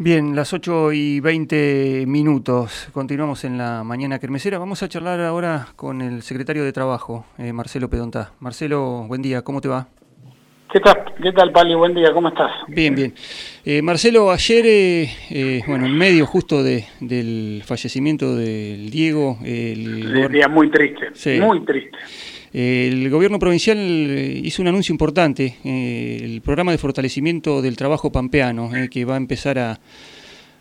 Bien, las 8 y 20 minutos. Continuamos en la mañana kermesera. Vamos a charlar ahora con el secretario de Trabajo, eh, Marcelo Pedontá. Marcelo, buen día, ¿cómo te va? ¿Qué tal, ¿Qué tal Pali? Buen día, ¿cómo estás? Bien, bien. Eh, Marcelo, ayer, eh, bueno, en medio justo de, del fallecimiento del Diego... El día muy triste, muy triste. El gobierno provincial hizo un anuncio importante, eh, el programa de fortalecimiento del trabajo pampeano, eh, que va a empezar a,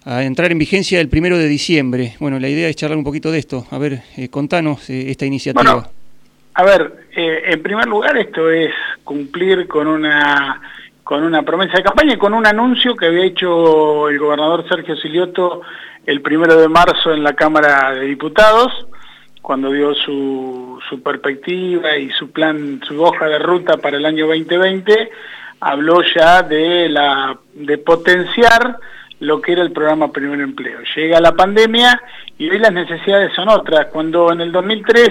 entrar en vigencia el primero de diciembre. Bueno, la idea es charlar un poquito de esto. A ver, eh, contanos esta iniciativa. Bueno, a ver, en primer lugar esto es cumplir con una con una promesa de campaña y con un anuncio que había hecho el gobernador Sergio Silioto el primero de marzo en la Cámara de Diputados cuando dio su, su perspectiva y su plan, su hoja de ruta para el año 2020, habló ya de, la, de potenciar lo que era el programa Primer Empleo. Llega la pandemia y hoy las necesidades son otras. Cuando en el 2003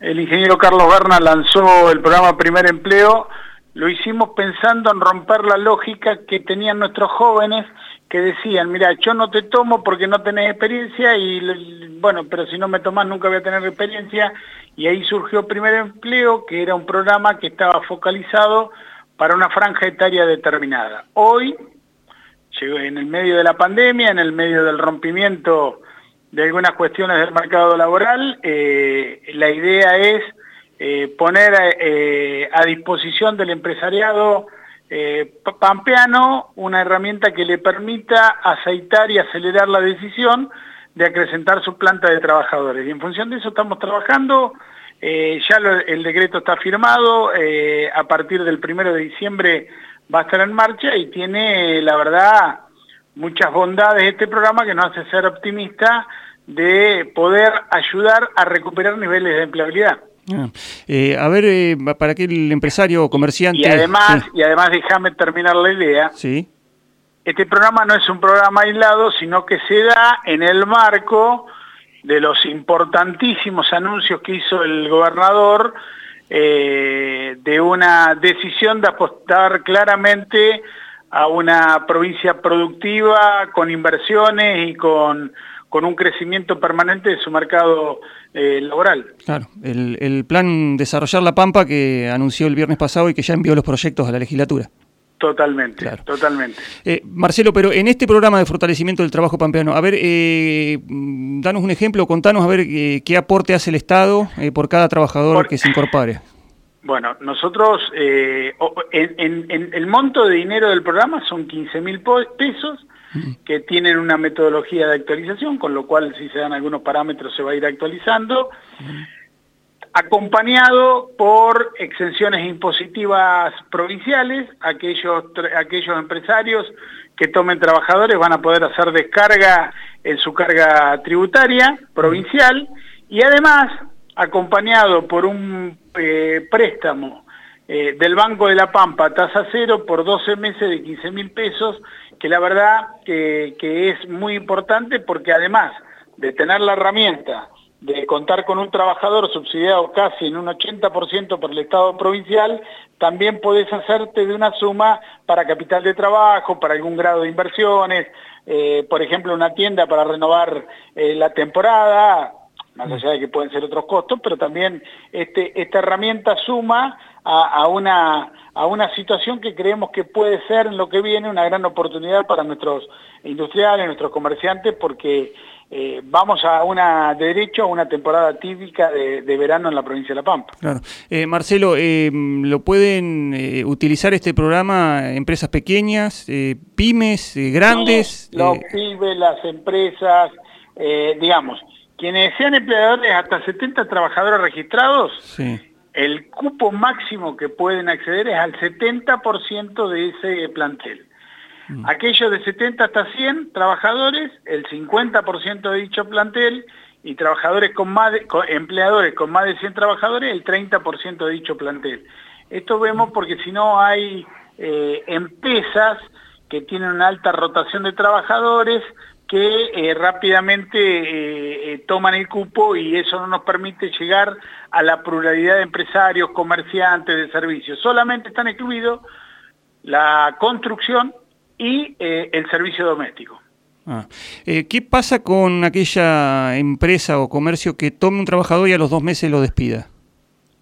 el ingeniero Carlos Berna lanzó el programa Primer Empleo, lo hicimos pensando en romper la lógica que tenían nuestros jóvenes que decían, mira, yo no te tomo porque no tenés experiencia y bueno, pero si no me tomás nunca voy a tener experiencia y ahí surgió Primer Empleo, que era un programa que estaba focalizado para una franja etaria determinada. Hoy, en el medio de la pandemia, en el medio del rompimiento de algunas cuestiones del mercado laboral, eh, la idea es eh, poner eh, a disposición del empresariado eh, pampeano una herramienta que le permita aceitar y acelerar la decisión de acrecentar su planta de trabajadores. Y en función de eso estamos trabajando, eh, ya el decreto está firmado, eh, a partir del primero de diciembre va a estar en marcha y tiene, la verdad, muchas bondades este programa que nos hace ser optimista de poder ayudar a recuperar niveles de empleabilidad. Ah, eh, a ver, eh, para que el empresario o comerciante... Y además, y además déjame terminar la idea. Sí. Este programa no es un programa aislado, sino que se da en el marco de los importantísimos anuncios que hizo el gobernador eh, de una decisión de apostar claramente a una provincia productiva con inversiones y con con un crecimiento permanente de su mercado eh, laboral. Claro, el, plan Desarrollar la Pampa que anunció el viernes pasado y que ya envió los proyectos a la legislatura. Totalmente, totalmente. Eh, Marcelo, pero en este programa de fortalecimiento del trabajo pampeano, a ver, eh, danos un ejemplo, contanos a ver qué aporte hace el Estado por cada trabajador que se incorpore. Bueno, nosotros, en, en, el monto de dinero del programa son 15 mil pesos, que tienen una metodología de actualización, con lo cual si se dan algunos parámetros se va a ir actualizando, acompañado por exenciones impositivas provinciales, aquellos, aquellos empresarios que tomen trabajadores van a poder hacer descarga en su carga tributaria provincial y además acompañado por un eh, préstamo eh, del Banco de la Pampa, tasa cero por 12 meses de 15 mil pesos, que la verdad que, es muy importante porque además de tener la herramienta de contar con un trabajador subsidiado casi en un 80% por el Estado provincial, también podés hacerte de una suma para capital de trabajo, para algún grado de inversiones, eh, por ejemplo una tienda para renovar la temporada, más allá de que pueden ser otros costos, pero también este, esta herramienta suma a, una, a una situación que creemos que puede ser en lo que viene una gran oportunidad para nuestros industriales, nuestros comerciantes, porque eh, vamos a una derecho a una temporada típica de, verano en la provincia de La Pampa. Claro. Eh, Marcelo, eh, ¿lo pueden utilizar este programa empresas pequeñas, pymes, grandes? los pymes, las empresas, digamos, quienes sean empleadores hasta 70 trabajadores registrados, sí el cupo máximo que pueden acceder es al 70% de ese plantel. Mm. Aquellos de 70 hasta 100 trabajadores, el 50% de dicho plantel, y trabajadores con más empleadores con más de 100 trabajadores, el 30% de dicho plantel. Esto vemos porque si no hay eh, empresas que tienen una alta rotación de trabajadores, que eh, rápidamente eh, eh, toman el cupo y eso no nos permite llegar a la pluralidad de empresarios, comerciantes, de servicios. Solamente están excluidos la construcción y el servicio doméstico. Ah. ¿Qué pasa con aquella empresa o comercio que tome un trabajador y a los dos meses lo despida?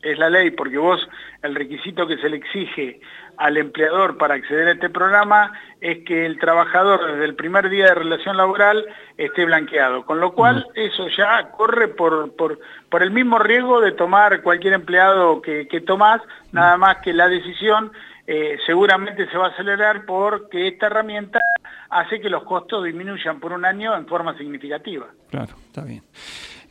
Es la ley, porque vos el requisito que se le exige al empleador para acceder a este programa es que el trabajador desde el primer día de relación laboral esté blanqueado, con lo cual eso ya corre por, por, por, el mismo riesgo de tomar cualquier empleado que, que tomás, nada más que la decisión eh, seguramente se va a acelerar porque esta herramienta hace que los costos disminuyan por un año en forma significativa. Claro, está bien.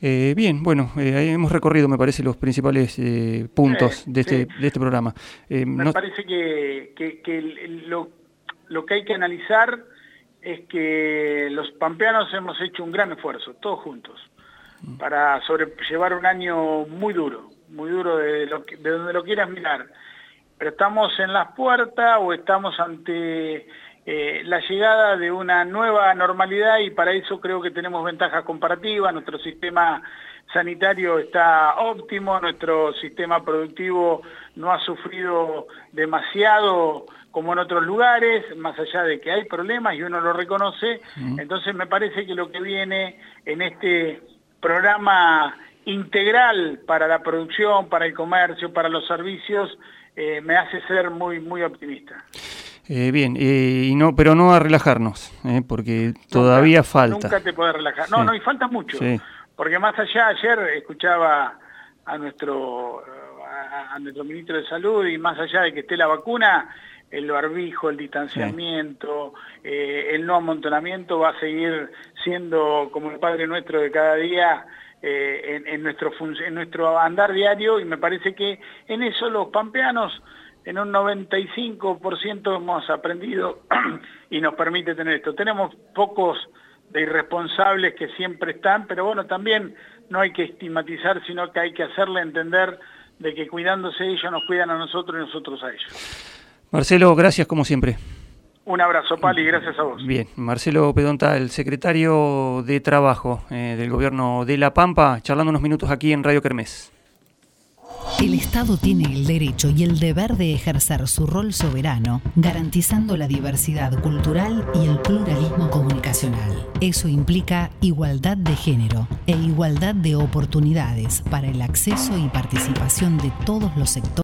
Eh, bien, bueno, eh, hemos recorrido, me parece, los principales eh, puntos de, este, de este programa. me parece que, lo, lo, que hay que analizar es que los pampeanos hemos hecho un gran esfuerzo, todos juntos, mm. para sobrellevar un año muy duro, muy duro de, lo de donde lo quieras mirar. Pero estamos en las puertas o estamos ante eh, la llegada de una nueva normalidad y para eso creo que tenemos ventajas comparativas, nuestro sistema sanitario está óptimo, nuestro sistema productivo no ha sufrido demasiado como en otros lugares, más allá de que hay problemas y uno lo reconoce, entonces me parece que lo que viene en este programa integral para la producción, para el comercio, para los servicios, eh, me hace ser muy, muy optimista. Eh, bien, eh, y no, pero no a relajarnos, eh, porque todavía falta. Nunca te puedes relajar. No, no, y falta mucho. Porque más allá, ayer escuchaba a nuestro, a, nuestro ministro de Salud y más allá de que esté la vacuna, el barbijo, el distanciamiento, el no amontonamiento va a seguir siendo como el Padre Nuestro de cada día en, en, nuestro, en nuestro andar diario y me parece que en eso los pampeanos en un 95% hemos aprendido y nos permite tener esto. Tenemos pocos de irresponsables que siempre están, pero bueno, también no hay que estigmatizar, sino que hay que hacerle entender de que cuidándose ellos nos cuidan a nosotros y nosotros a ellos. Marcelo, gracias como siempre. Un abrazo, Pali, gracias a vos. Bien, Marcelo Pedonta, el secretario de Trabajo eh, del Gobierno de La Pampa, charlando unos minutos aquí en Radio Kermés. El Estado tiene el derecho y el deber de ejercer su rol soberano, garantizando la diversidad cultural y el pluralismo comunicacional. Eso implica igualdad de género e igualdad de oportunidades para el acceso y participación de todos los sectores